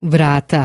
vrata.